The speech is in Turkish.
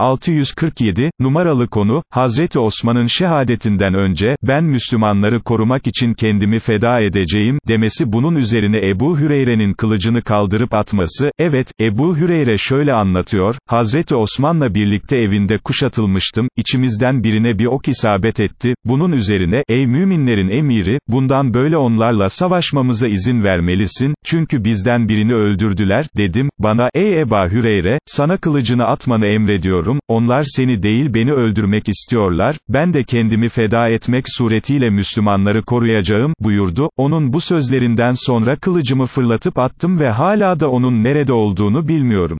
647, numaralı konu, Hazreti Osman'ın şehadetinden önce, ben Müslümanları korumak için kendimi feda edeceğim, demesi bunun üzerine Ebu Hüreyre'nin kılıcını kaldırıp atması, evet, Ebu Hüreyre şöyle anlatıyor, Hazreti Osman'la birlikte evinde kuşatılmıştım, içimizden birine bir ok isabet etti, bunun üzerine, ey müminlerin emiri, bundan böyle onlarla savaşmamıza izin vermelisin, çünkü bizden birini öldürdüler, dedim, bana, ey Eba Hüreyre, sana kılıcını atmanı emrediyorum, onlar seni değil beni öldürmek istiyorlar, ben de kendimi feda etmek suretiyle Müslümanları koruyacağım, buyurdu, onun bu sözlerinden sonra kılıcımı fırlatıp attım ve hala da onun nerede olduğunu bilmiyorum.